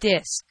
Disc.